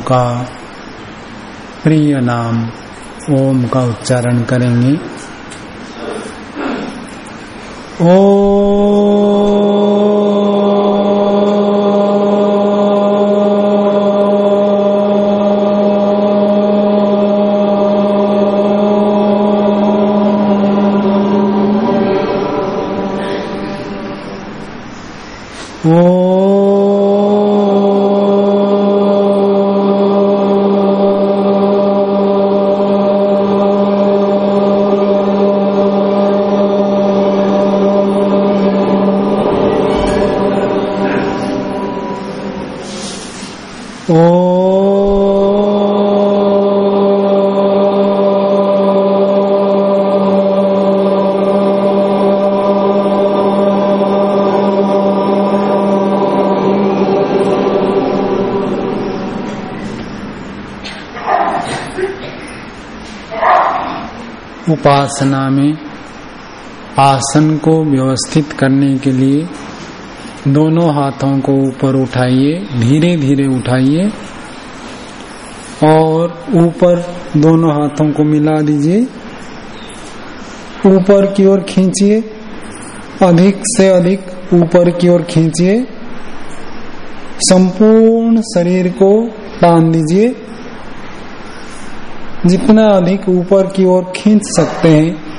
का प्रिय नाम ओम का उच्चारण करेंगे। उपासना में आसन को व्यवस्थित करने के लिए दोनों हाथों को ऊपर उठाइए धीरे धीरे उठाइए और ऊपर दोनों हाथों को मिला दीजिए। ऊपर की ओर खींचिए, अधिक से अधिक ऊपर की ओर खींचिए। संपूर्ण शरीर को टान दीजिए। जितना अधिक ऊपर की ओर खींच सकते हैं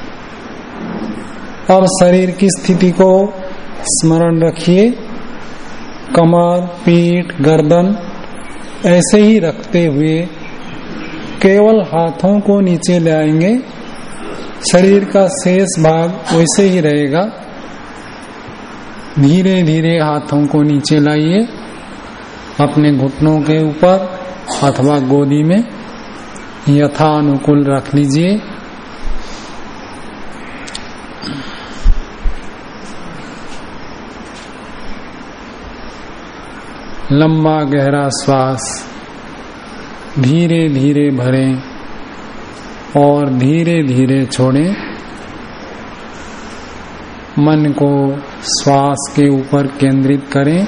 अब शरीर की स्थिति को स्मरण रखिए। कमर पीठ, गर्दन ऐसे ही रखते हुए केवल हाथों को नीचे ले आएँगे शरीर का शेष भाग वैसे ही रहेगा। धीरे धीरे हाथों को नीचे लाइए। अपने घुटनों के ऊपर अथवा गोदी में। यथा अनुकूल रख लीजिए। लंबा गहरा श्वास धीरे धीरे भरें और धीरे धीरे छोड़ें। मन को श्वास के ऊपर केंद्रित करें।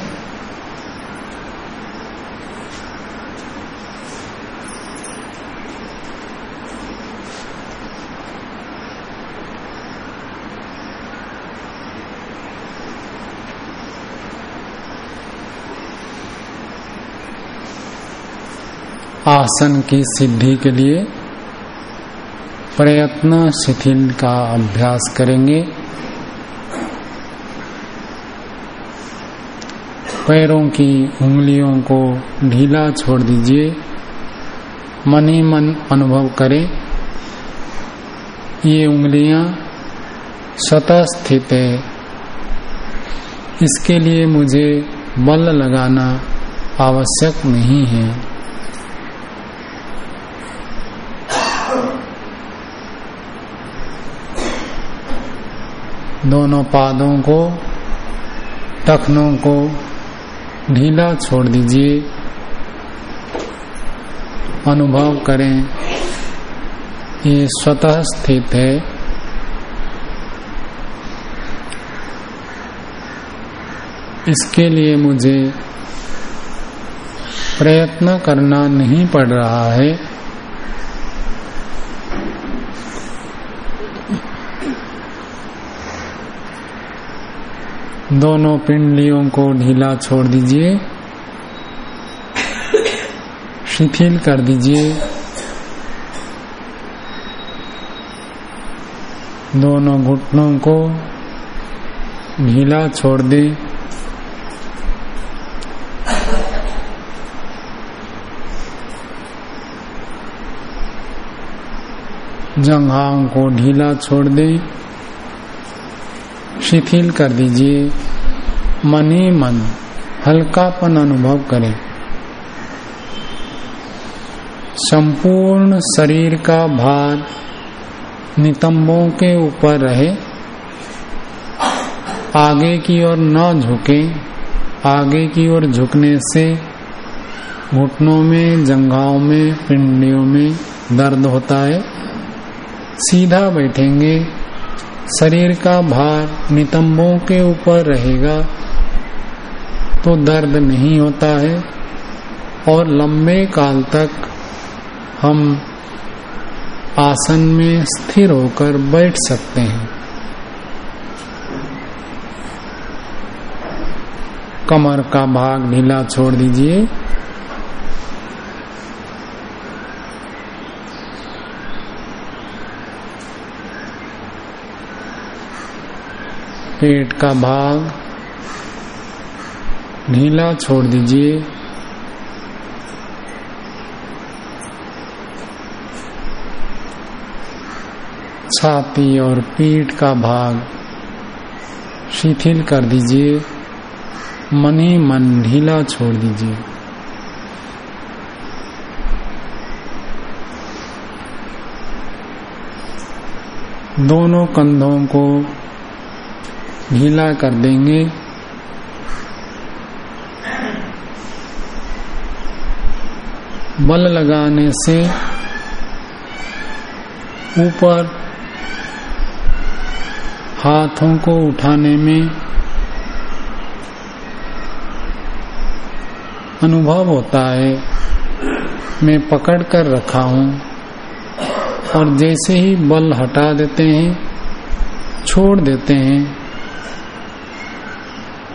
आसन की सिद्धि के लिए प्रयत्न शिथिल का अभ्यास करेंगे। पैरों की उंगलियों को ढीला छोड़ दीजिए। मन ही मन अनुभव करें। ये उंगलियाँ स्वतः स्थित है। इसके लिए मुझे बल लगाना आवश्यक नहीं है। दोनों पादों को, टखनों को ढीला छोड़ दीजिए। अनुभव करें, ये स्वतः स्थित है। इसके लिए मुझे प्रयत्न करना नहीं पड़ रहा है। दोनों पिंडलियों को ढीला छोड़ दीजिए। शिथिल कर दीजिए। दोनों घुटनों को ढीला छोड़ दें। जंघाओं को ढीला छोड़ दें। शिथिल कर दीजिए। मन ही मन हल्कापन अनुभव करें। संपूर्ण शरीर का भार नितंबों के ऊपर रहे। आगे की ओर न झुके। आगे की ओर झुकने से घुटनों में, जंघाओं में, पिंडियों में दर्द होता है। सीधा बैठेंगे। शरीर का भार नितंबों के ऊपर रहेगा तो दर्द नहीं होता है, और लंबे काल तक हम आसन में स्थिर होकर बैठ सकते हैं। कमर का भाग ढीला छोड़ दीजिए। पेट का भाग ढीला छोड़ दीजिए। छाती और पीठ का भाग शिथिल कर दीजिए। मन ही मन ढीला छोड़ दीजिए। दोनों कंधों को ढीला कर देंगे। बल लगाने से ऊपर हाथों को उठाने में अनुभव होता है। मैं पकड़ कर रखा हूँ और जैसे ही बल हटा देते हैं, छोड़ देते हैं।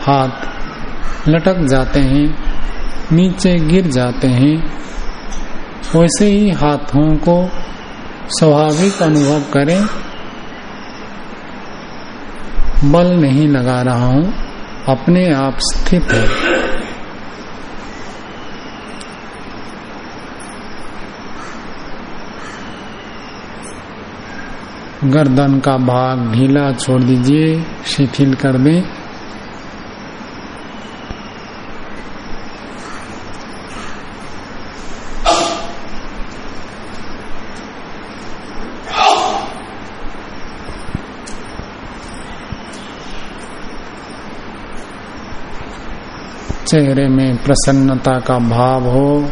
हाथ लटक जाते हैं, नीचे गिर जाते हैं, वैसे ही हाथों को स्वाभाविक अनुभव करें। बल नहीं लगा रहा हूँ, अपने आप स्थित है। गर्दन का भाग ढीला छोड़ दीजिए, शिथिल कर दें। चेहरे में प्रसन्नता का भाव हो,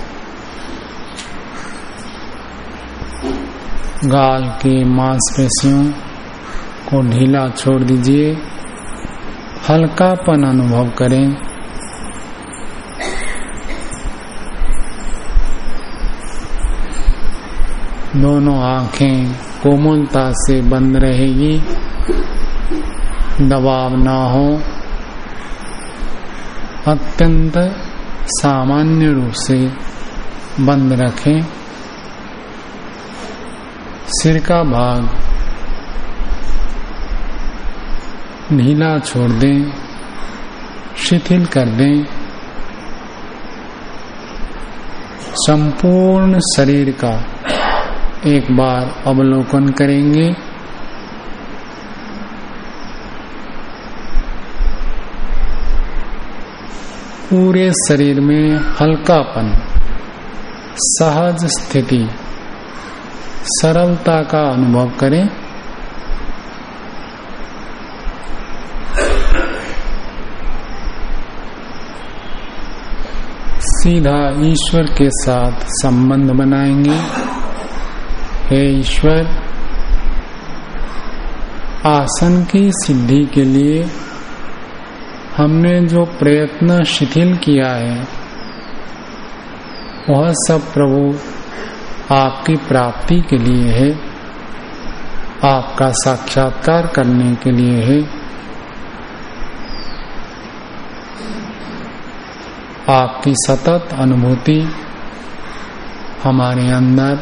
गाल के मांसपेशियों को ढीला छोड़ दीजिए, हल्कापन अनुभव करें। दोनों आँखें कोमलता से बंद रहेगी, दबाव ना हो। अत्यंत सामान्य रूप से बंद रखें। सिर का भाग ढीला छोड़ दें, शिथिल कर दें। संपूर्ण शरीर का एक बार अवलोकन करेंगे। पूरे शरीर में हल्कापन, सहज स्थिति, सरलता का अनुभव करें। सीधा ईश्वर के साथ संबंध बनाएँगे। हे ईश्वर, आसन की सिद्धि के लिए हमने जो प्रयत्न शिथिल किया है, वह सब प्रभु आपकी प्राप्ति के लिए है, आपका साक्षात्कार करने के लिए है। आपकी सतत अनुभूति हमारे अंदर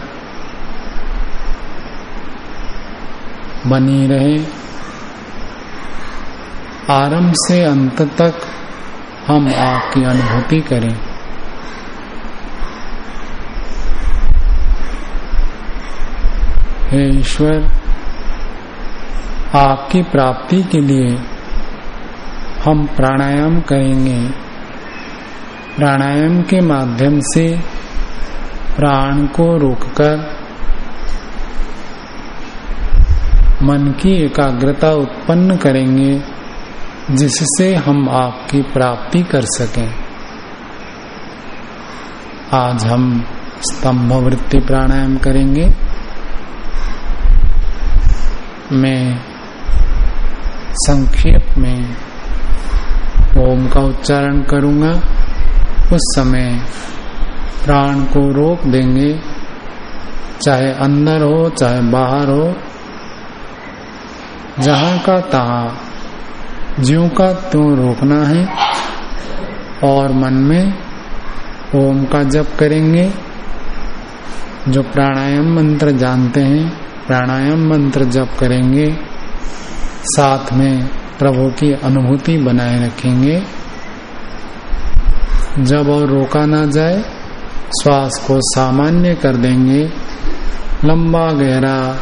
बनी रहे। आरंभ से अंत तक हम आपकी अनुभूति करें। हे ईश्वर, आपकी प्राप्ति के लिए हम प्राणायाम करेंगे। प्राणायाम के माध्यम से प्राण को रोककर मन की एकाग्रता उत्पन्न करेंगे। जिससे हम आपकी प्राप्ति कर सकें। आज हम स्तंभ वृत्ति प्राणायाम करेंगे। मैं संक्षेप में ओम का उच्चारण करूँगा। उस समय प्राण को रोक देंगे। चाहे अंदर हो, चाहे बाहर हो, जहाँ का तहा ज्यो का त्यों रोकना है और मन में ओम का जप करेंगे, जो प्राणायाम मंत्र जानते हैं, प्राणायाम मंत्र जप करेंगे, साथ में प्रभु की अनुभूति बनाए रखेंगे। जब और रोका ना जाए, श्वास को सामान्य कर देंगे, लंबा गहरा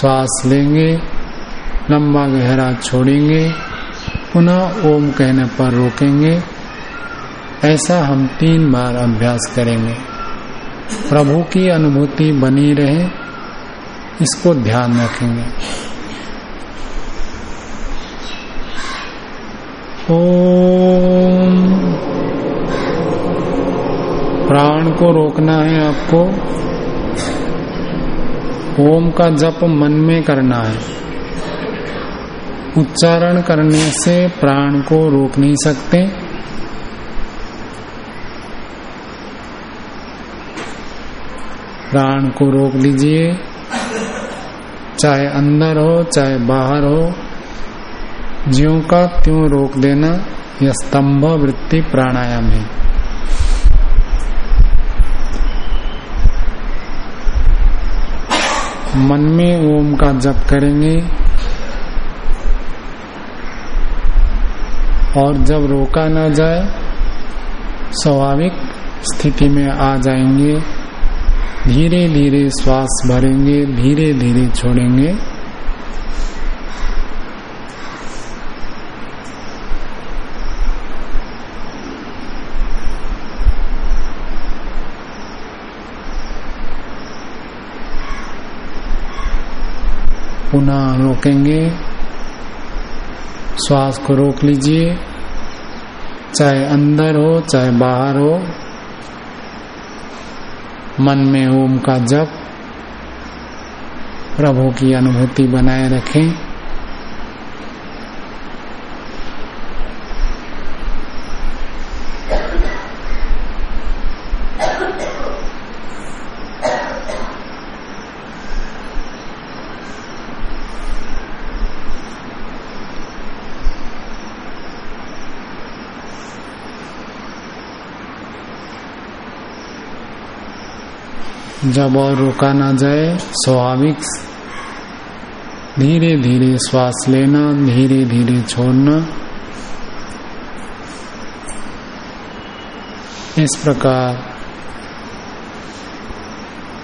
श्वास लेंगे लंबा गहरा छोड़ेंगे, पुनः ओम कहने पर रोकेंगे। ऐसा हम तीन बार अभ्यास करेंगे। प्रभु की अनुभूति बनी रहे, इसको ध्यान रखेंगे। ओम। प्राण को रोकना है आपको। ओम का जप मन में करना है। उच्चारण करने से प्राण को रोक नहीं सकते। प्राण को रोक लीजिए। चाहे अंदर हो, चाहे बाहर हो, ज्यो का त्यों रोक देना यह स्तंभ वृत्ति प्राणायाम है। मन में ओम का जप करेंगे। और जब रोका ना जाए, स्वाभाविक स्थिति में आ जाएँगे धीरे धीरे श्वास भरेंगे धीरे धीरे छोड़ेंगे। पुनः रोकेंगे। श्वास को रोक लीजिए। चाहे अंदर हो, चाहे बाहर हो, मन में ओम का जप, प्रभु की अनुभूति बनाए रखें। जब और रोका ना जाए, स्वाभाविक। धीरे धीरे श्वास लेना, धीरे धीरे छोड़ना। इस प्रकार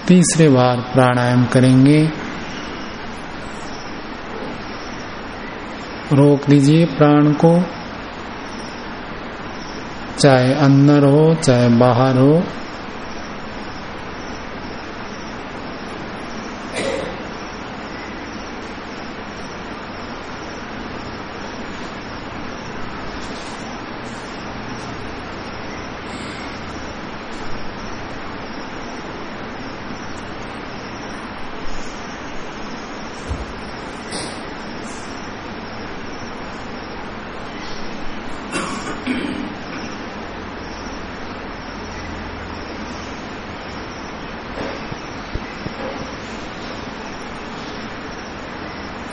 तीसरे बार प्राणायाम करेंगे। रोक दीजिए प्राण को। चाहे अंदर हो, चाहे बाहर हो।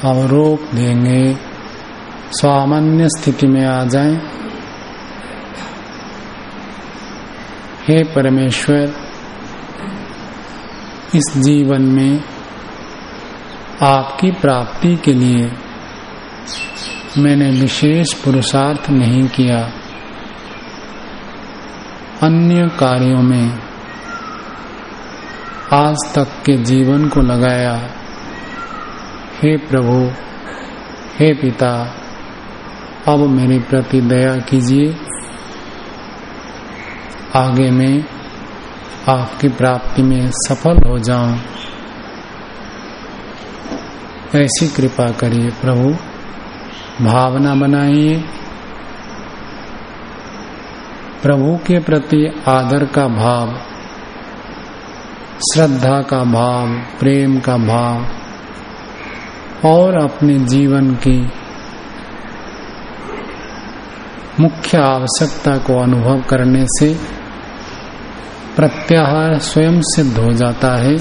अब रोक देंगे। सामान्य स्थिति में आ जाएँ। हे परमेश्वर, इस जीवन में आपकी प्राप्ति के लिए मैंने विशेष पुरुषार्थ नहीं किया। अन्य कार्यों में आज तक के जीवन को लगाया। हे प्रभु, हे पिता, अब मेरे प्रति दया कीजिए। आगे मैं आपकी प्राप्ति में सफल हो जाऊँ। ऐसी कृपा करिए प्रभु, भावना बनाइए। प्रभु के प्रति आदर का भाव, श्रद्धा का भाव, प्रेम का भाव और अपने जीवन की मुख्य आवश्यकता को अनुभव करने से प्रत्याहार स्वयं सिद्ध हो जाता है।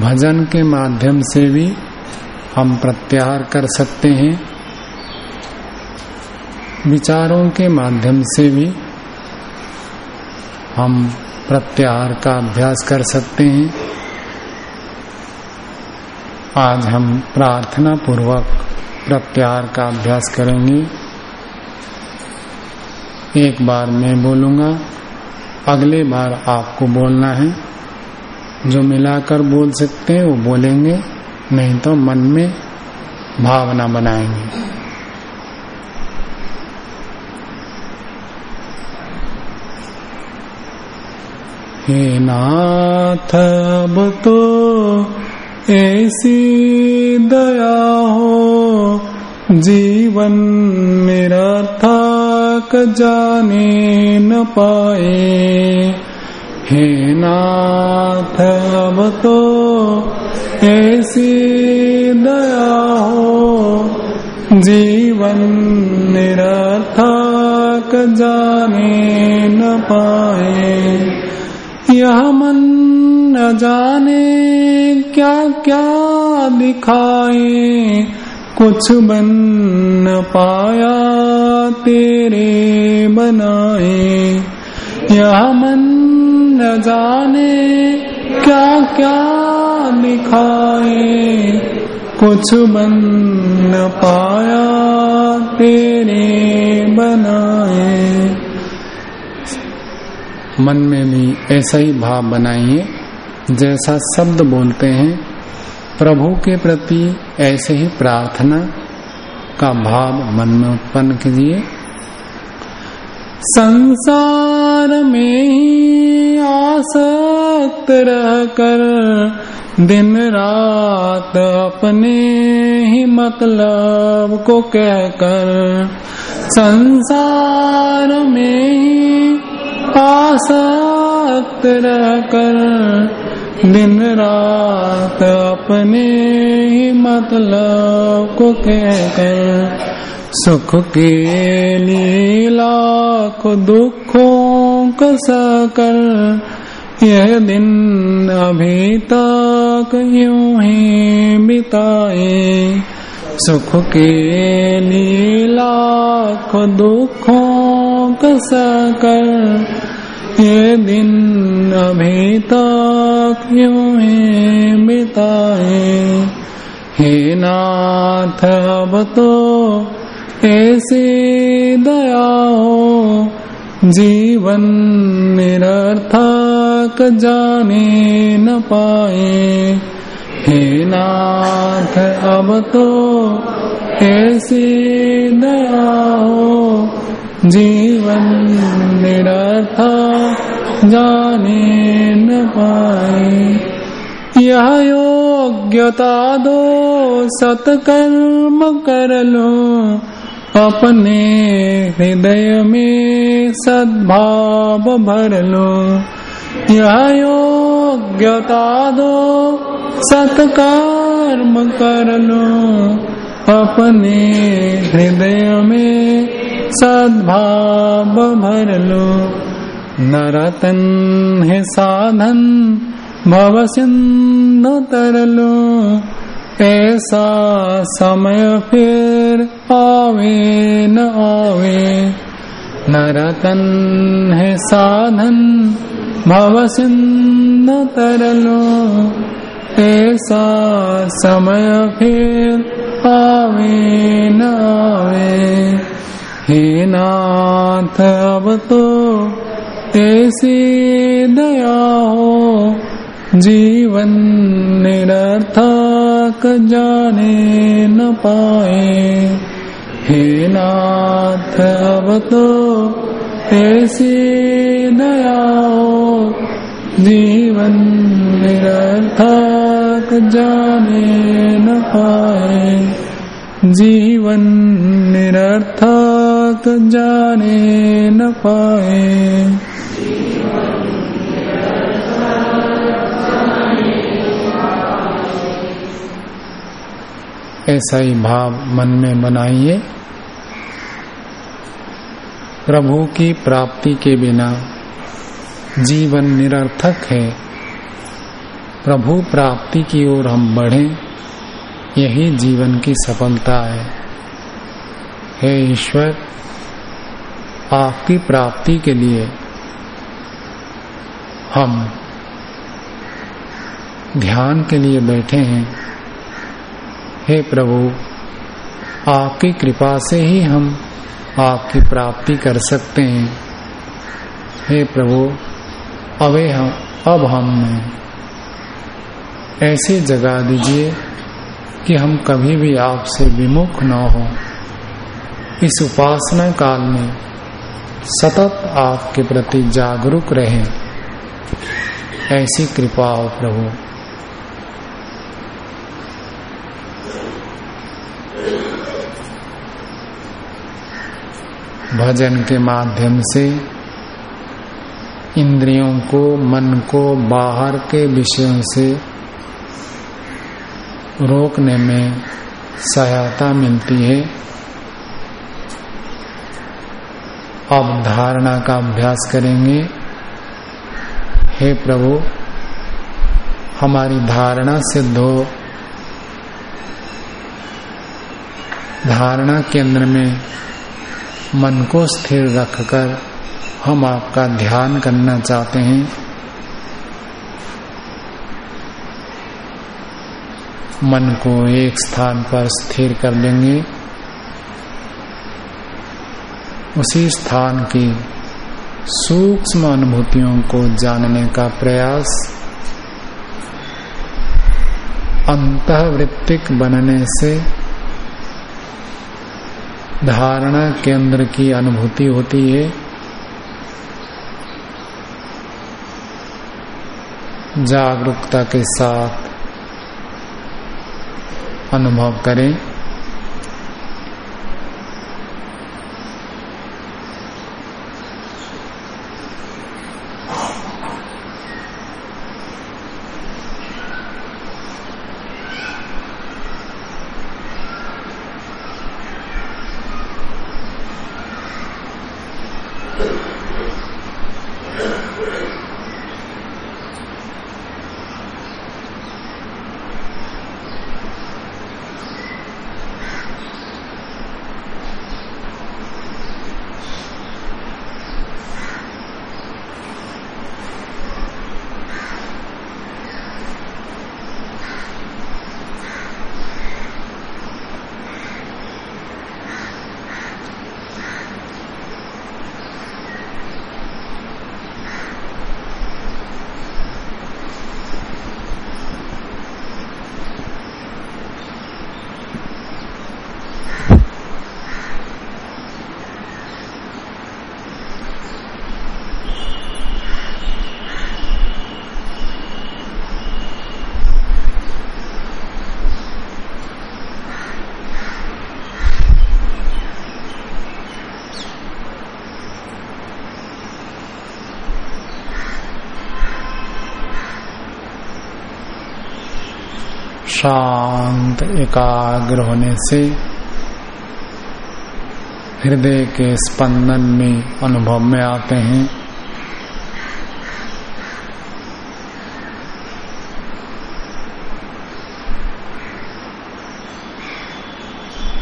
भजन के माध्यम से भी हम प्रत्याहार कर सकते हैं। विचारों के माध्यम से भी हम प्रत्याहार का अभ्यास कर सकते हैं। आज हम प्रार्थना पूर्वक प्रत्याहार का अभ्यास करेंगे। एक बार मैं बोलूँगा, अगले बार आपको बोलना है। जो मिलाकर बोल सकते हैं, वो बोलेंगे, नहीं तो मन में भावना बनाएँगे। हे नाथ, अब तो ऐसी दया हो, जीवन निरर्थक जाने न पाए। हे नाथ, अब तो ऐसी दया हो, जीवन निरर्थक जाने न पाए। यह मन न जाने क्या क्या दिखाए। कुछ बन न पाया तेरे बनाए। यह मन न जाने क्या क्या दिखाए। कुछ बन न पाया तेरे बनाए। मन में भी ऐसा ही भाव बनाइए। जैसा शब्द बोलते हैं, प्रभु के प्रति ऐसे ही प्रार्थना का भाव मन में उत्पन्न कीजिए। संसार में आसक्त रहकर दिन रात अपने ही मतलब को कहकर संसार में आसक्त रहकर दिन रात अपने ही मतलब को कहकर सुख के लिए लाख दुखों को सहकर यह दिन अभी तक यूँ ही बिताए। सुख के लिए लाख दुखों को सहकर ये दिन अभी तक यूँ ही बिताए हे नाथ, अब तो ऐसी दया हो जीवन निरर्थक जाने न पाए। हे नाथ, अब तो ऐसी दया हो जीवन निरर्थक जाने न पाए। यह योग्यता दो, सत्कर्म कर लो। अपने हृदय में सद्भाव भर लो। यह योग्यता दो, सत्कर्म कर लो। अपने हृदय में सद्भाव भर लो। नरतन है साधन, भव सिंधु तर लो। ऐसा समय फिर आवे न आवे। नरतन है साधन, भव सिंधु तरलो ऐसा समय फिर आवे न आवे हे नाथ, अब तो ऐसी दया हो। जीवन निरर्थक जाने न पाए। हे नाथ, अब तो ऐसी दया हो। जीवन निरर्थक जाने न पाए। जीवन निरर्थक जाने न पाए। ऐसा ही भाव मन में बनाइए। प्रभु की प्राप्ति के बिना जीवन निरर्थक है। प्रभु प्राप्ति की ओर हम बढ़ें, यही जीवन की सफलता है। हे ईश्वर, आपकी प्राप्ति के लिए हम ध्यान के लिए बैठे हैं। हे प्रभु, आपकी कृपा से ही हम आपकी प्राप्ति कर सकते हैं। हे प्रभु अवे हम अब हम में ऐसे जगा दीजिए कि हम कभी भी आपसे विमुख न हो। इस उपासना काल में सतत आपके प्रति जागरूक रहें। ऐसी कृपा हो प्रभु। भजन के माध्यम से इंद्रियों को, मन को बाहर के विषयों से रोकने में सहायता मिलती है। अब धारणा का अभ्यास करेंगे। हे प्रभु, हमारी धारणा सिद्ध हो। धारणा केंद्र में मन को स्थिर रखकर हम आपका ध्यान करना चाहते हैं। मन को एक स्थान पर स्थिर कर लेंगे। उसी स्थान की सूक्ष्म अनुभूतियों को जानने का प्रयास, अंतवृत्तिक बनने से धारणा केंद्र की अनुभूति होती है। जागरूकता के साथ अनुभव करें। शांत, एकाग्र होने से हृदय के स्पंदन में अनुभव में आते हैं।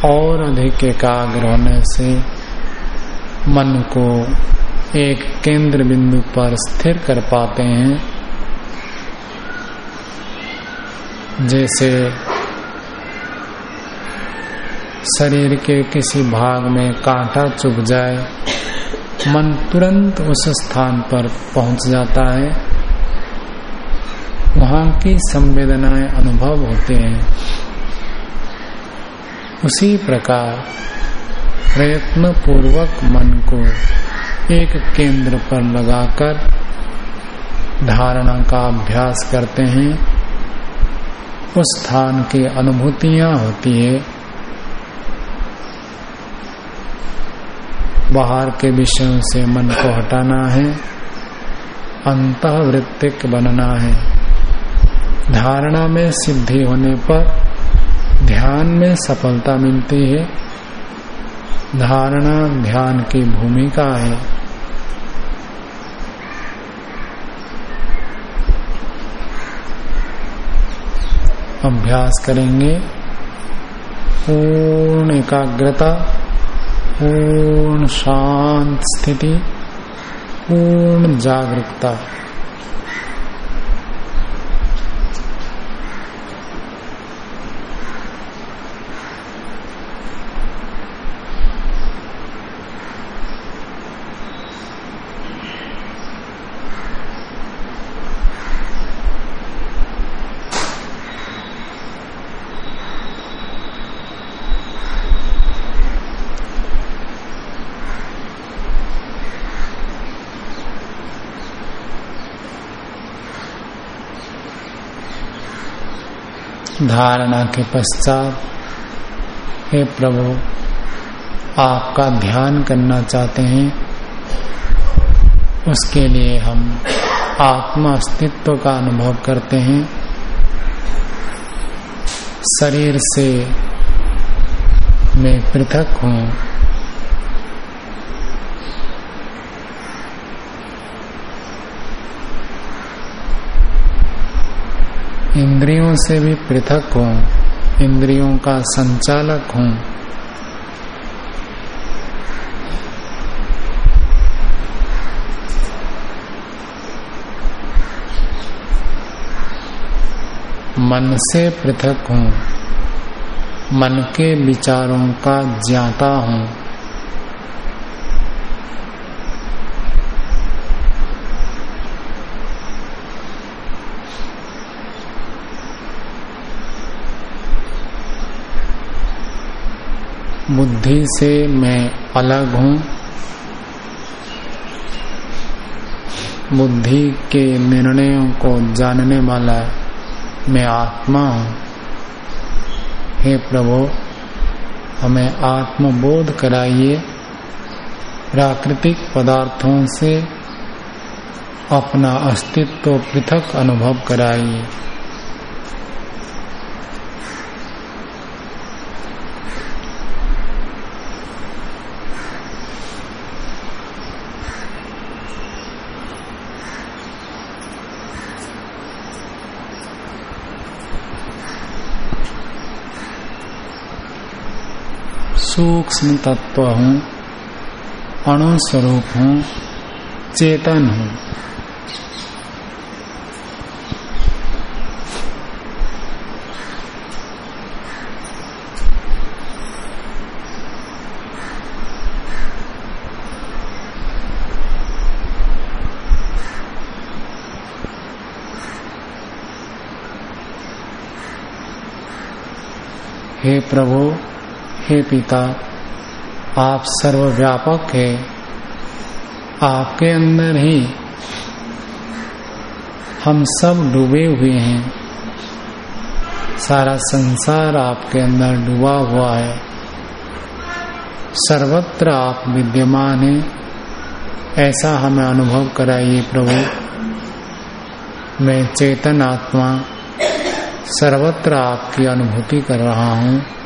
और अधिक एकाग्र होने से मन को एक केंद्र बिंदु पर स्थिर कर पाते हैं। जैसे शरीर के किसी भाग में कांटा चुभ जाए, मन तुरंत उस स्थान पर पहुँच जाता है। वहाँ की संवेदनाएँ अनुभव होते हैं। उसी प्रकार प्रयत्न पूर्वक मन को एक केंद्र पर लगाकर धारणा का अभ्यास करते हैं। उस स्थान की अनुभूतियाँ होती है। बाहर के विषयों से मन को हटाना है, अंतवृत्तिक बनना है। धारणा में सिद्धि होने पर ध्यान में सफलता मिलती है। धारणा ध्यान की भूमिका है। अभ्यास करेंगे। पूर्ण एकाग्रता पूर्ण शांत स्थिति पूर्ण जागरूकता। धारणा के पश्चात, हे प्रभु, आपका ध्यान करना चाहते हैं, उसके लिए हम आत्मा अस्तित्व का अनुभव करते हैं। शरीर से मैं पृथक हूँ। इंद्रियों से भी पृथक हूँ, इंद्रियों का संचालक हूँ। मन से पृथक हूँ, मन के विचारों का ज्ञाता हूँ। बुद्धि से मैं अलग हूँ। बुद्धि के निर्णयों को जानने वाला मैं आत्मा हूँ। हे प्रभु, हमें आत्मबोध कराइए। प्राकृतिक पदार्थों से अपना अस्तित्व पृथक अनुभव कराइए। सूक्ष्म तत्व हूँ अणु स्वरूप हूँ चेतन हूँ। हे प्रभु हे पिता आप सर्वव्यापक है। आपके अंदर ही हम सब डूबे हुए हैं। सारा संसार आपके अंदर डूबा हुआ है। सर्वत्र आप विद्यमान हैं। ऐसा हमें अनुभव कराइए प्रभु। मैं चेतन आत्मा सर्वत्र आपकी अनुभूति कर रहा हूँ।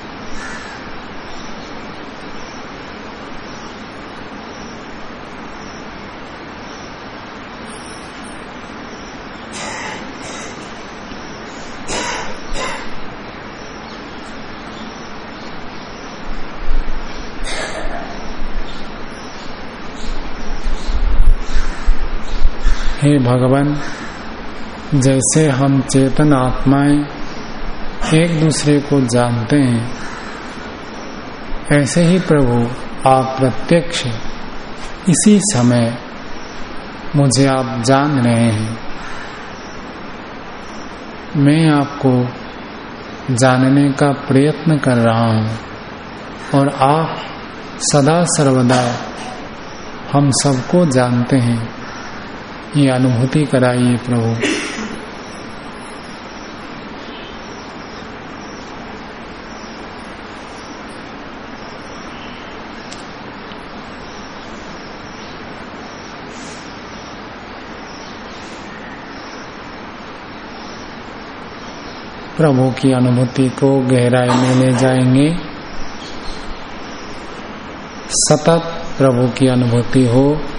हे भगवान, जैसे हम चेतन आत्माएँ एक दूसरे को जानते हैं, ऐसे ही प्रभु आप प्रत्यक्ष इसी समय मुझे आप जान रहे हैं। मैं आपको जानने का प्रयत्न कर रहा हूँ और आप सदा सर्वदा हम सबको जानते हैं। ये अनुभूति कराइए प्रभु। प्रभु की अनुभूति को गहराई में ले जाएँगे। सतत प्रभु की अनुभूति हो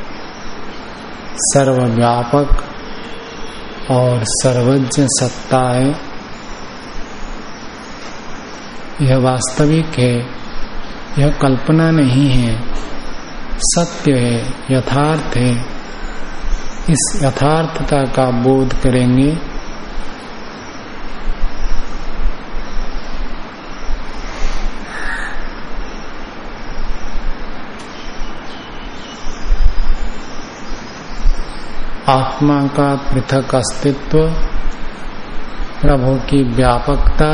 सर्वव्यापक और सर्वज्ञ सत्ता है। यह वास्तविक है, यह कल्पना नहीं है। सत्य है, यथार्थ है। इस यथार्थता का बोध करेंगे। आत्मा का पृथक अस्तित्व, प्रभु की व्यापकता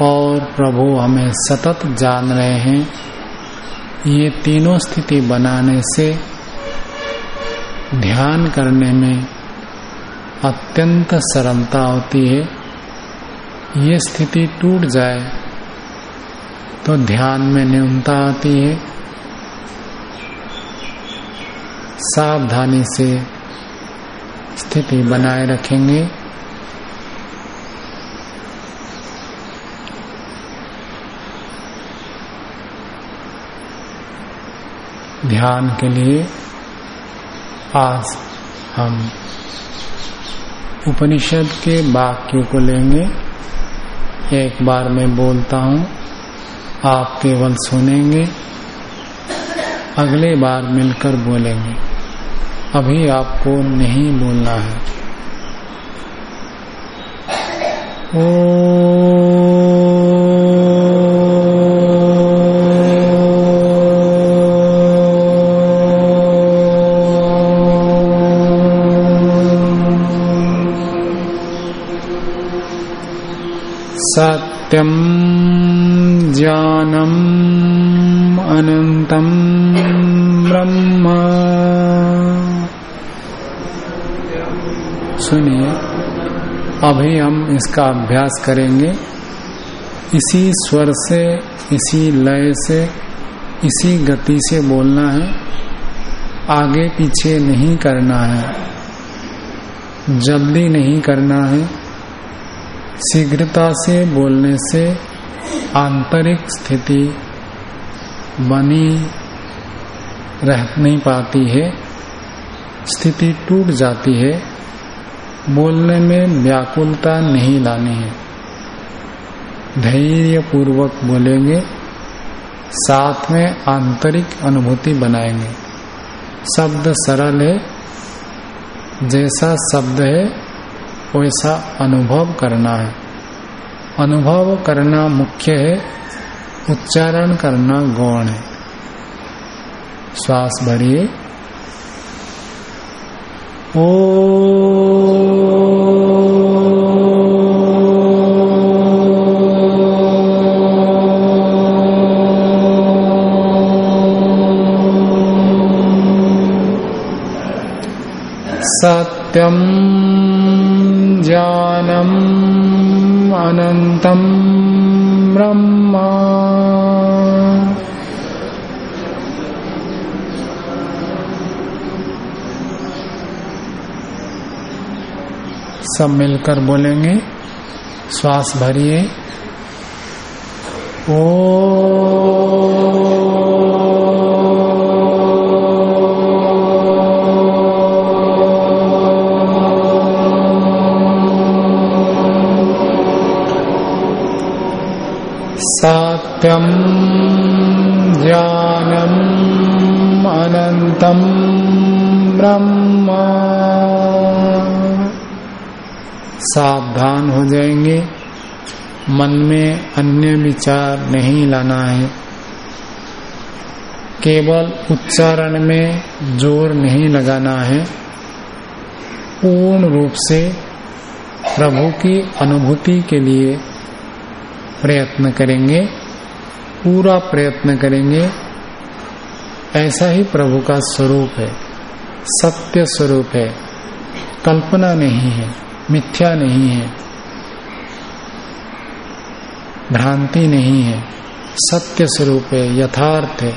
और प्रभु हमें सतत जान रहे हैं। ये तीनों स्थिति बनाने से ध्यान करने में अत्यंत सरलता होती है। ये स्थिति टूट जाए तो ध्यान में न्यूनता आती है। सावधानी से स्थिति बनाए रखेंगे। ध्यान के लिए आज हम उपनिषद के वाक्यों को लेंगे। एक बार मैं बोलता हूँ, आप केवल सुनेंगे, अगले बार मिलकर बोलेंगे। अभी आपको नहीं बोलना है। ओ सत्यम ज्ञानम अनंतम ब्रह्म सुनिए। अभी हम इसका अभ्यास करेंगे। इसी स्वर से, इसी लय से, इसी गति से बोलना है। आगे पीछे नहीं करना है। जल्दी नहीं करना है, शीघ्रता से बोलने से आंतरिक स्थिति बनी रह नहीं पाती है। स्थिति टूट जाती है। बोलने में व्याकुलता नहीं लानी है। धैर्य पूर्वक बोलेंगे, साथ में आंतरिक अनुभूति बनाएँगे। शब्द सरल है, जैसा शब्द है, वैसा अनुभव करना है। अनुभव करना मुख्य है, उच्चारण करना गौण है। श्वास भरिए। ओ सत्यम ज्ञानम अनंतम ब्रह्मा सब मिलकर बोलेंगे। श्वास भरिए। ओ। सत्यम ज्ञानम अनंतम ब्रह्म। सावधान हो जाएँगे। मन में अन्य विचार नहीं लाना है। केवल उच्चारण में ज़ोर नहीं लगाना है। पूर्ण रूप से प्रभु की अनुभूति के लिए प्रयत्न करेंगे, पूरा प्रयत्न करेंगे। ऐसा ही प्रभु का स्वरूप है, सत्य स्वरूप है, कल्पना नहीं है। मिथ्या नहीं है। भ्रांति नहीं है। सत्य स्वरूप है, यथार्थ है।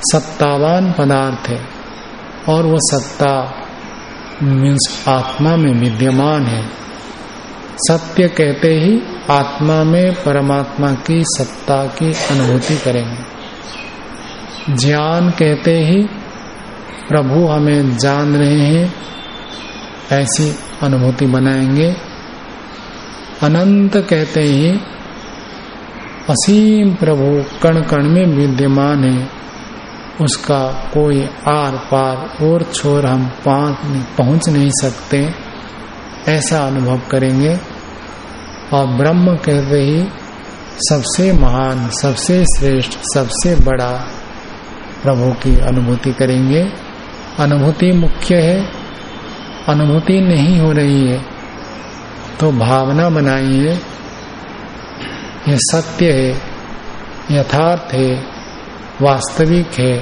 सत्तावान पदार्थ है। और वो सत्ता मीन्स आत्मा में विद्यमान है। सत्य कहते ही आत्मा में परमात्मा की सत्ता की अनुभूति करेंगे। ज्ञान कहते ही प्रभु हमें जान रहे हैं, ऐसी अनुभूति बनाएँगे। अनंत कहते ही, असीम प्रभु कण कण में विद्यमान है। उसका कोई आर पार और छोर हम पाँच पहुँच नहीं सकते। ऐसा अनुभव करेंगे। और ब्रह्म कहते ही, सबसे महान, सबसे श्रेष्ठ, सबसे बड़ा प्रभु की अनुभूति करेंगे। अनुभूति मुख्य है। अनुभूति नहीं हो रही है तो भावना बनाइए ये सत्य है, यथार्थ है, वास्तविक है,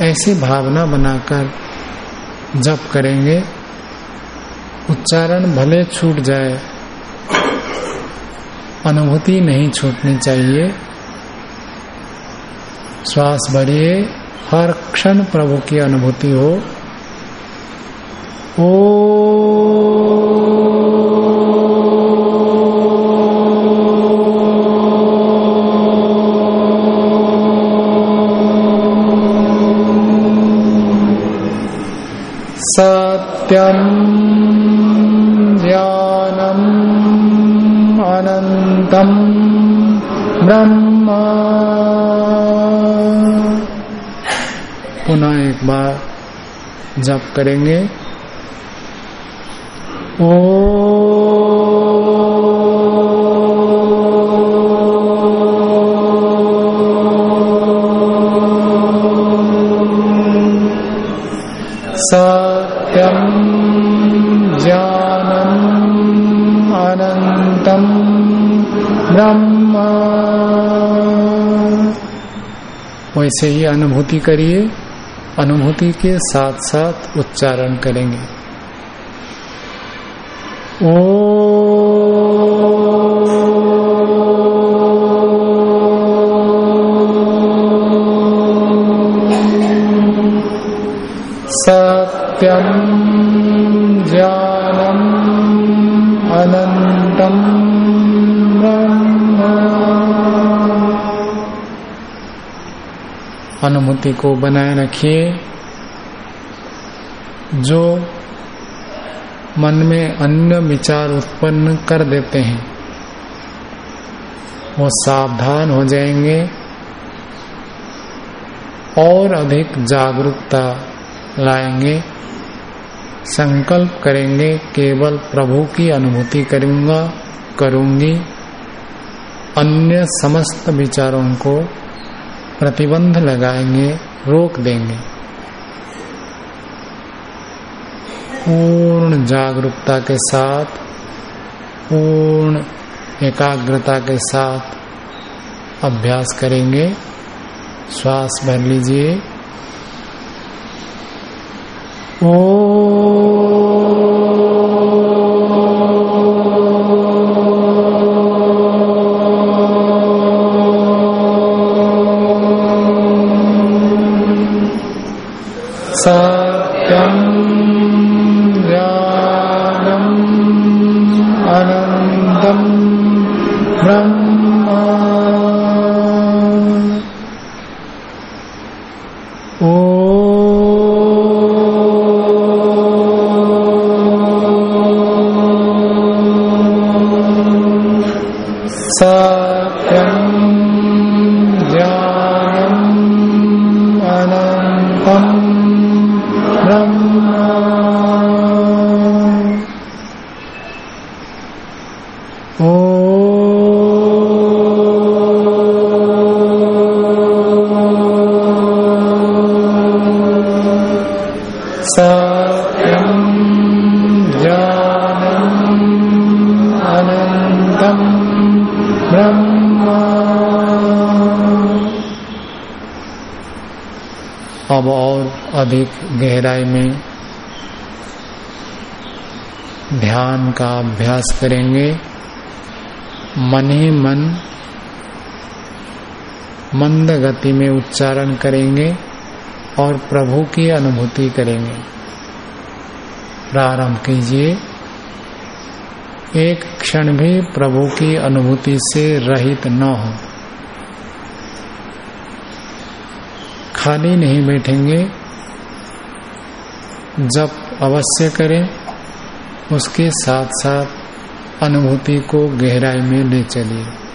ऐसी भावना बनाकर जप करेंगे, उच्चारण भले छूट जाए, अनुभूति नहीं छूटनी चाहिए, श्वास बढ़िए, हर क्षण प्रभु की अनुभूति हो। सत्यम ज्ञानम अनंतम ब्रह्म। पुनः एक बार जप करेंगे। ओ सत्यम ज्ञानम ब्रह्म। वैसे ही अनुभूति करिए अनुभूति के साथ साथ उच्चारण करेंगे। सत्यम ज्ञानम अनंतम अनुभूति को बनाए रखिए जो मन में अन्य विचार उत्पन्न कर देते हैं। वो सावधान हो जाएँगे। और अधिक जागरूकता लाएँगे। संकल्प करेंगे, केवल प्रभु की अनुभूति करूँगा, करूँगी। अन्य समस्त विचारों को प्रतिबंध लगाएँगे, रोक देंगे। पूर्ण जागरूकता के साथ पूर्ण एकाग्रता के साथ अभ्यास करेंगे। श्वास भर लीजिए। ओ अभ्यास करेंगे। मन ही मन, मंद गति में उच्चारण करेंगे और प्रभु की अनुभूति करेंगे। प्रारंभ कीजिए। एक क्षण भी प्रभु की अनुभूति से रहित न हो। खाली नहीं बैठेंगे। जब अवश्य करें। उसके साथ साथ अनुभूति को गहराई में ले चलिए।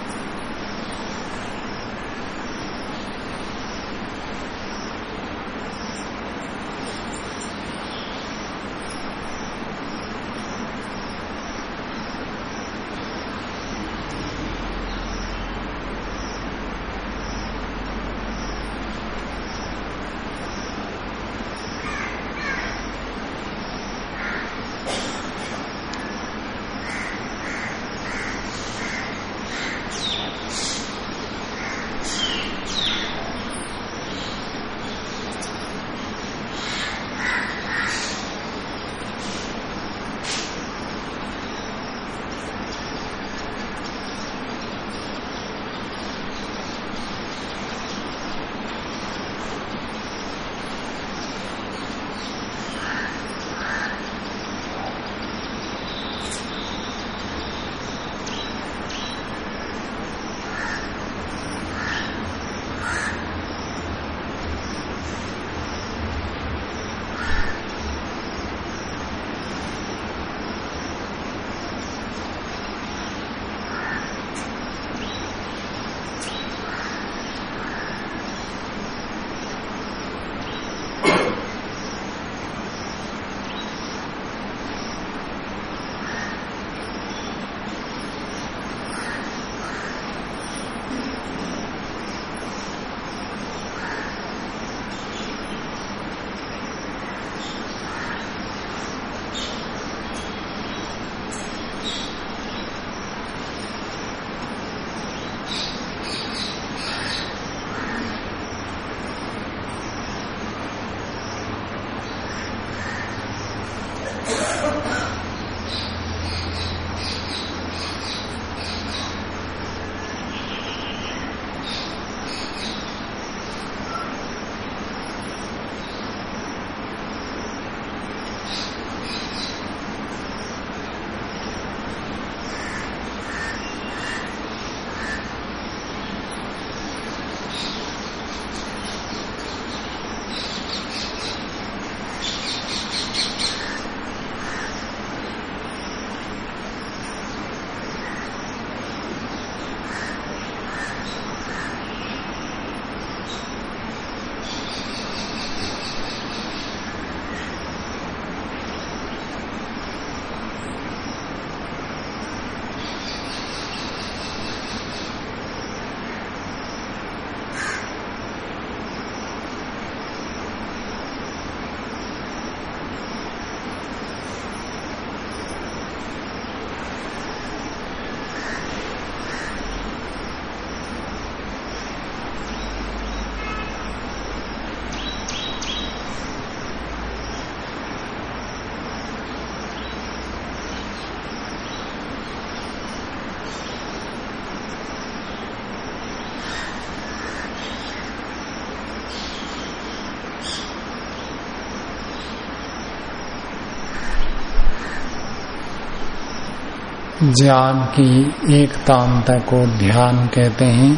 ज्ञान की एकतांता को ध्यान कहते हैं।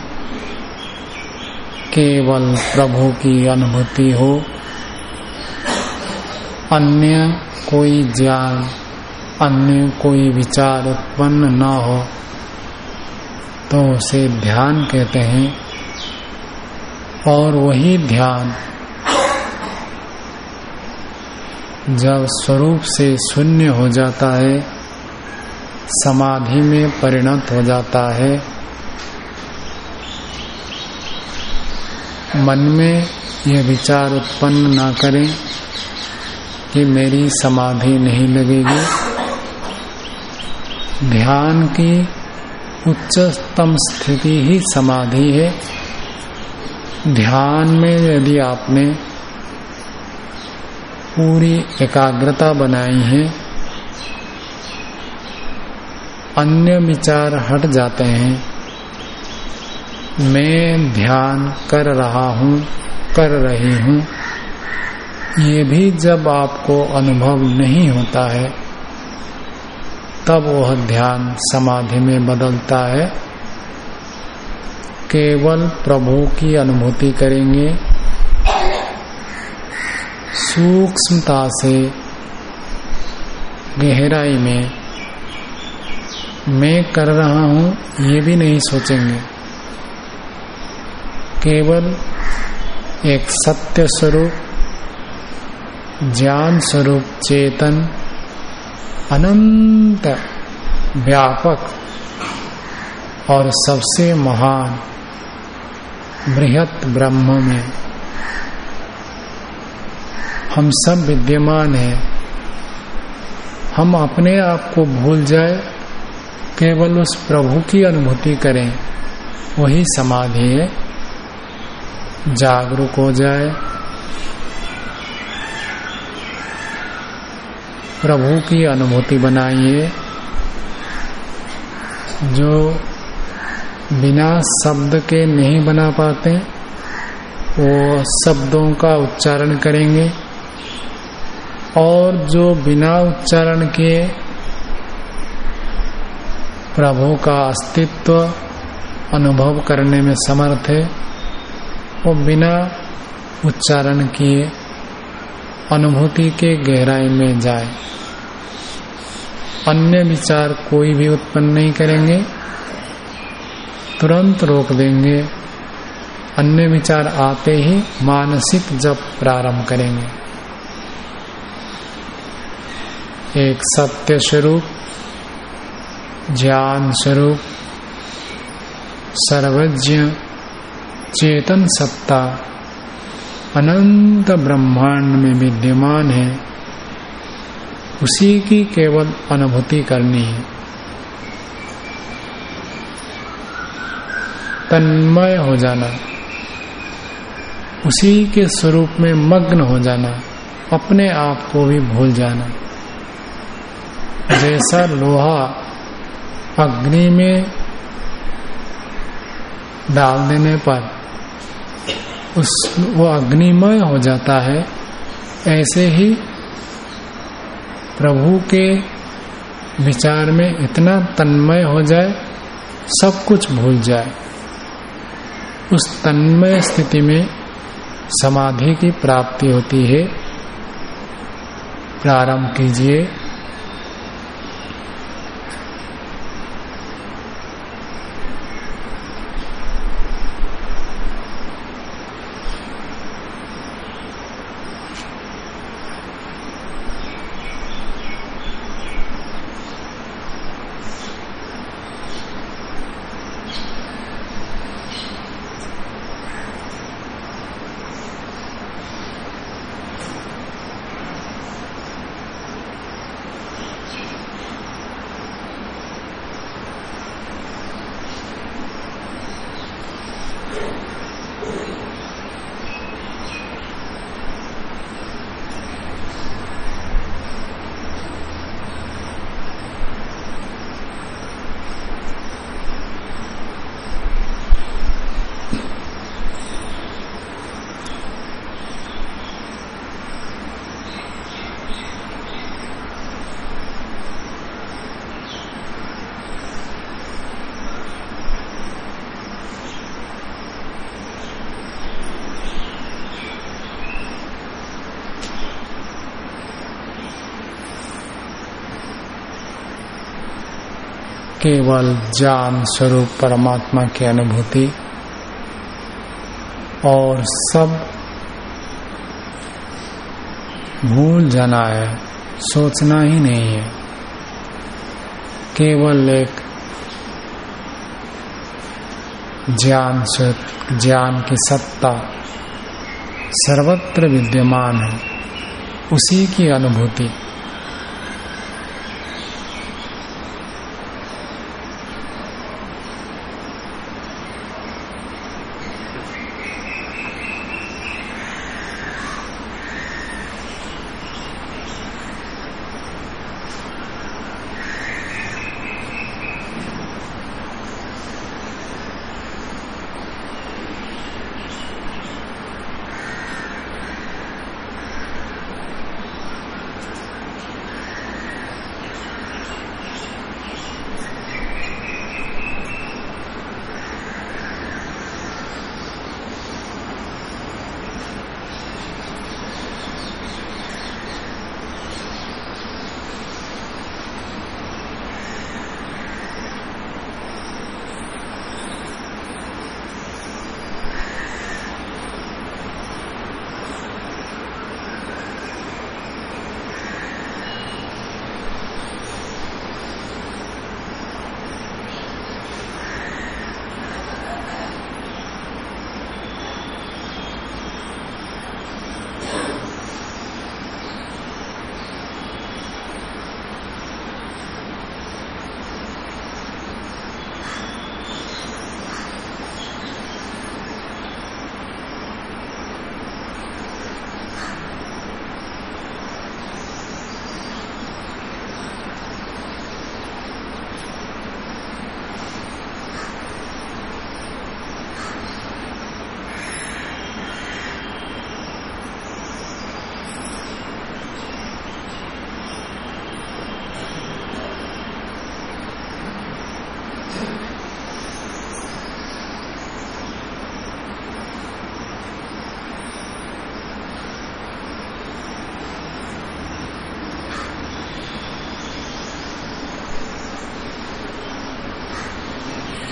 केवल प्रभु की अनुभूति हो। अन्य कोई ज्ञान, अन्य कोई विचार उत्पन्न न हो तो उसे ध्यान कहते हैं। और वही ध्यान जब स्वरूप से शून्य हो जाता है समाधि में परिणत हो जाता है। मन में यह विचार उत्पन्न ना करें कि मेरी समाधि नहीं लगेगी। ध्यान की उच्चतम स्थिति ही समाधि है। ध्यान में यदि आपने पूरी एकाग्रता बनाई है अन्य विचार हट जाते हैं। मैं ध्यान कर रहा हूँ, कर रही हूँ। ये भी जब आपको अनुभव नहीं होता है, तब वह ध्यान समाधि में बदलता है। केवल प्रभु की अनुभूति करेंगे। सूक्ष्मता से गहराई में मैं कर रहा हूँ, ये भी नहीं सोचेंगे। केवल एक सत्य स्वरूप, ज्ञान स्वरूप चेतन, अनंत व्यापक और सबसे महान बृहत ब्रह्म में। हम सब विद्यमान हैं। हम अपने आप को भूल जाए केवल उस प्रभु की अनुभूति करें, वही समाधि है। जागरूक हो जाए। प्रभु की अनुभूति बनाइए, जो बिना शब्द के नहीं बना पाते, वो शब्दों का उच्चारण करेंगे, और जो बिना उच्चारण के प्रभु का अस्तित्व अनुभव करने में समर्थ है। वो बिना उच्चारण किए अनुभूति के गहराई में जाए। अन्य विचार कोई भी उत्पन्न नहीं करेंगे, तुरंत रोक देंगे। अन्य विचार आते ही मानसिक जप प्रारंभ करेंगे। एक सत्य स्वरूप ज्ञान स्वरूप सर्वज्ञ, चेतन सत्ता, अनंत ब्रह्मांड में विद्यमान है। उसी की केवल अनुभूति करनी है। तन्मय हो जाना, उसी के स्वरूप में मग्न हो जाना, अपने आप को भी भूल जाना। जैसा लोहा अग्नि में डाल देने पर उस, वो अग्निमय हो जाता है। ऐसे ही प्रभु के विचार में इतना तन्मय हो जाए, सब कुछ भूल जाए। उस तन्मय स्थिति में समाधि की प्राप्ति होती है। प्रारंभ कीजिए। केवल जान स्वरूप परमात्मा की अनुभूति और सब भूल जाना है, सोचना ही नहीं है। केवल एक ज्ञान ज्ञान की सत्ता सर्वत्र विद्यमान है, उसी की अनुभूति।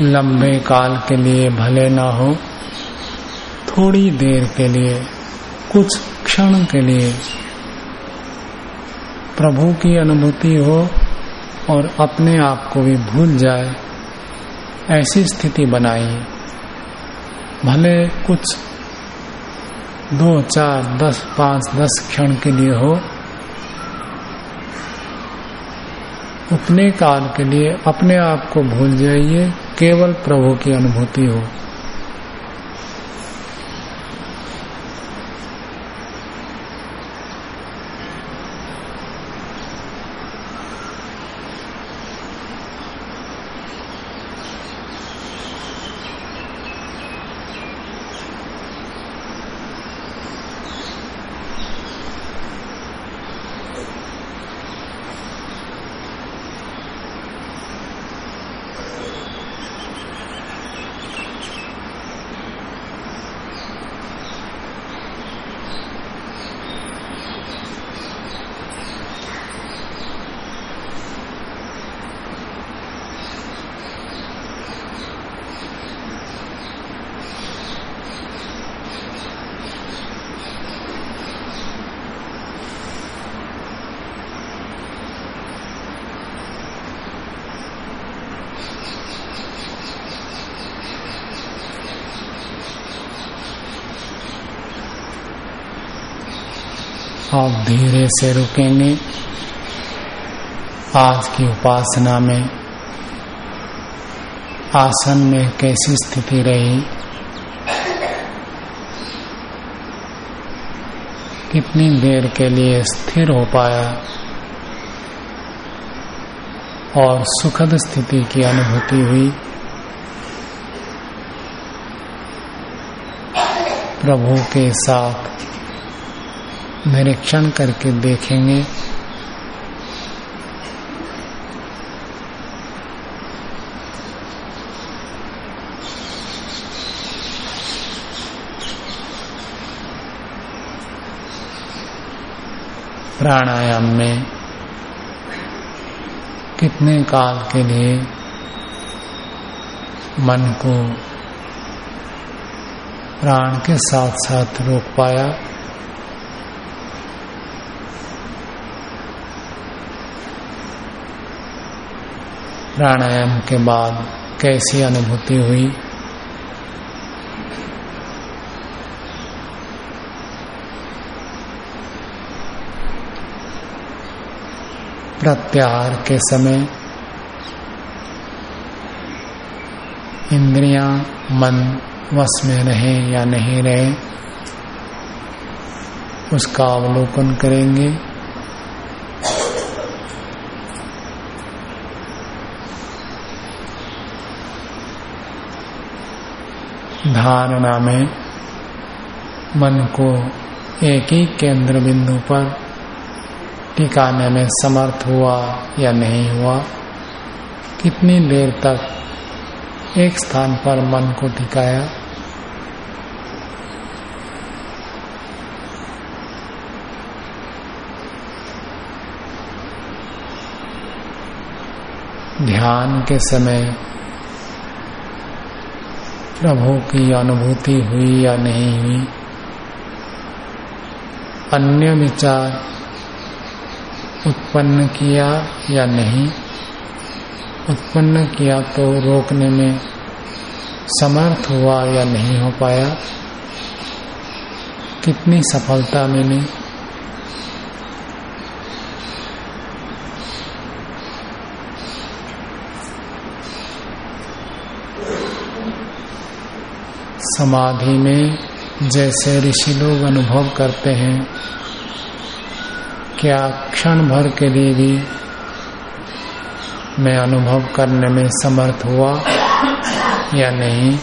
लंबे काल के लिए भले ना हो, थोड़ी देर के लिए, कुछ क्षण के लिए, प्रभु की अनुभूति हो और अपने आप को भी भूल जाए, ऐसी स्थिति बनाइए। भले कुछ दो, चार, दस, पाँच, दस क्षण के लिए हो, उतने काल के लिए अपने आप को भूल जाइए। केवल प्रभु की अनुभूति हो। आप धीरे से रुकेंगे। आज की उपासना में आसन में कैसी स्थिति रही? कितनी देर के लिए स्थिर हो पाया? और सुखद स्थिति की अनुभूति हुई? प्रभु के साथ निरीक्षण करके देखेंगे। प्राणायाम में कितने काल के लिए मन को प्राण के साथ साथ रोक पाया? प्राणायाम के बाद कैसी अनुभूति हुई? प्रत्याहार के समय इंद्रियाँ मन वश में रहे या नहीं रहे, उसका अवलोकन करेंगे। धारणा में मन को एक ही केंद्र बिंदु पर टिकाने में समर्थ हुआ या नहीं हुआ? कितनी देर तक एक स्थान पर मन को टिकाया? ध्यान के समय प्रभु की अनुभूति हुई या नहीं हुई? अन्य विचार उत्पन्न किया या नहीं? उत्पन्न किया तो रोकने में समर्थ हुआ या नहीं हो पाया? कितनी सफलता मिली? समाधि में जैसे ऋषि लोग अनुभव करते हैं, क्या क्षण भर के लिए भी मैं अनुभव करने में समर्थ हुआ या नहीं?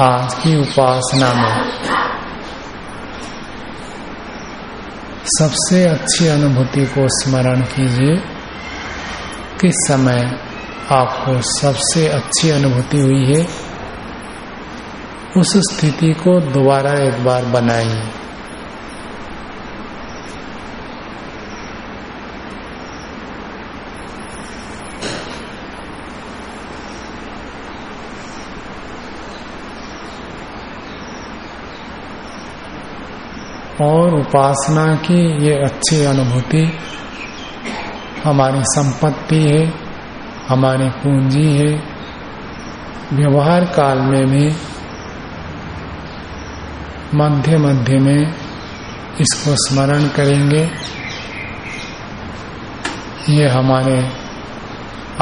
आज की उपासना में सबसे अच्छी अनुभूति को स्मरण कीजिए किस समय आपको सबसे अच्छी अनुभूति हुई है। उस स्थिति को दोबारा एक बार बनाइए। और उपासना की ये अच्छी अनुभूति हमारी संपत्ति है, हमारी पूंजी है। व्यवहार काल में भी मध्य मध्य में इसको स्मरण करेंगे। ये हमारे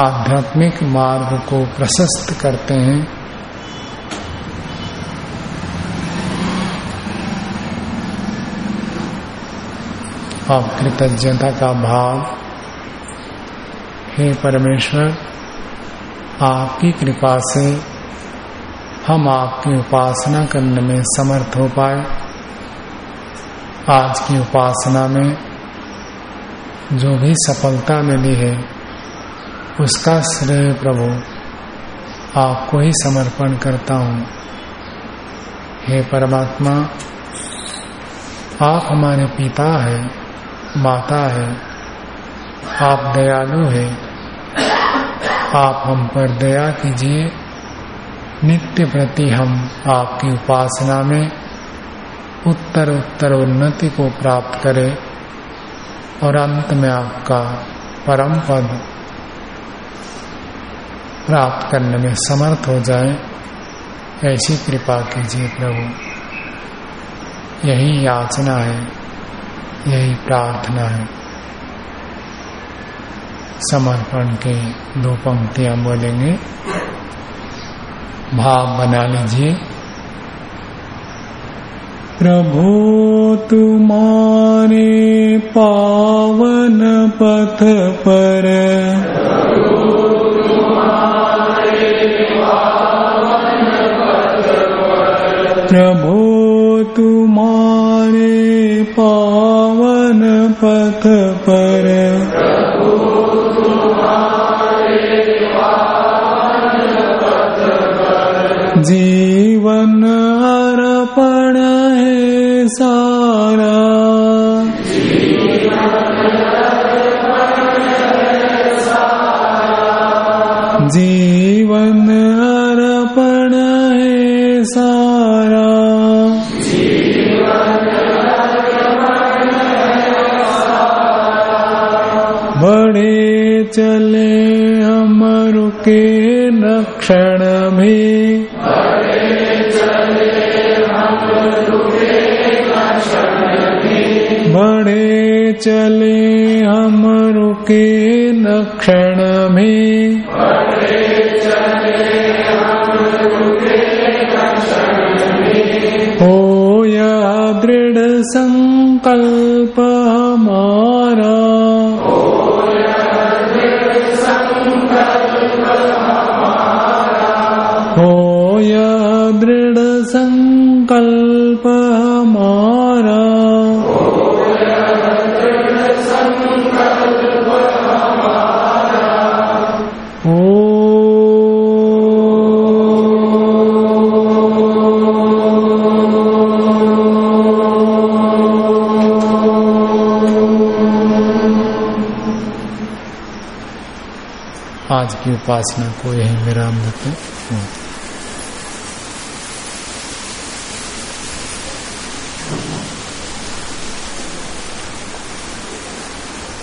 आध्यात्मिक मार्ग को प्रशस्त करते हैं। और कृतज्ञता का भाव हे परमेश्वर, आपकी कृपा से हम आपकी उपासना करने में समर्थ हो पाए। आज की उपासना में जो भी सफलता मिली है, उसका श्रेय प्रभु आपको ही समर्पण करता हूँ। हे परमात्मा, आप हमारे पिता है। माता है, आप दयालु हैं। आप हम पर दया कीजिए। नित्य प्रति हम आपकी उपासना में उत्तर उत्तर उन्नति को प्राप्त करें और अंत में आपका परम पद प्राप्त करने में समर्थ हो जाए। ऐसी कृपा कीजिए प्रभु। यही याचना है। यही प्रार्थना है। समर्पण के दो पंक्तियाँ बोलेंगे। भाव बना लीजिए। प्रभु, तुम्हारे पावन पथ पर प्रभु पर। जीवन अर्पण है सारा। जीवन चले हम रुके न क्षण भी चले हम रुके न क्षण भी हो यह दृढ़ संकल्प आज की उपासना को यही विराम देते हैं।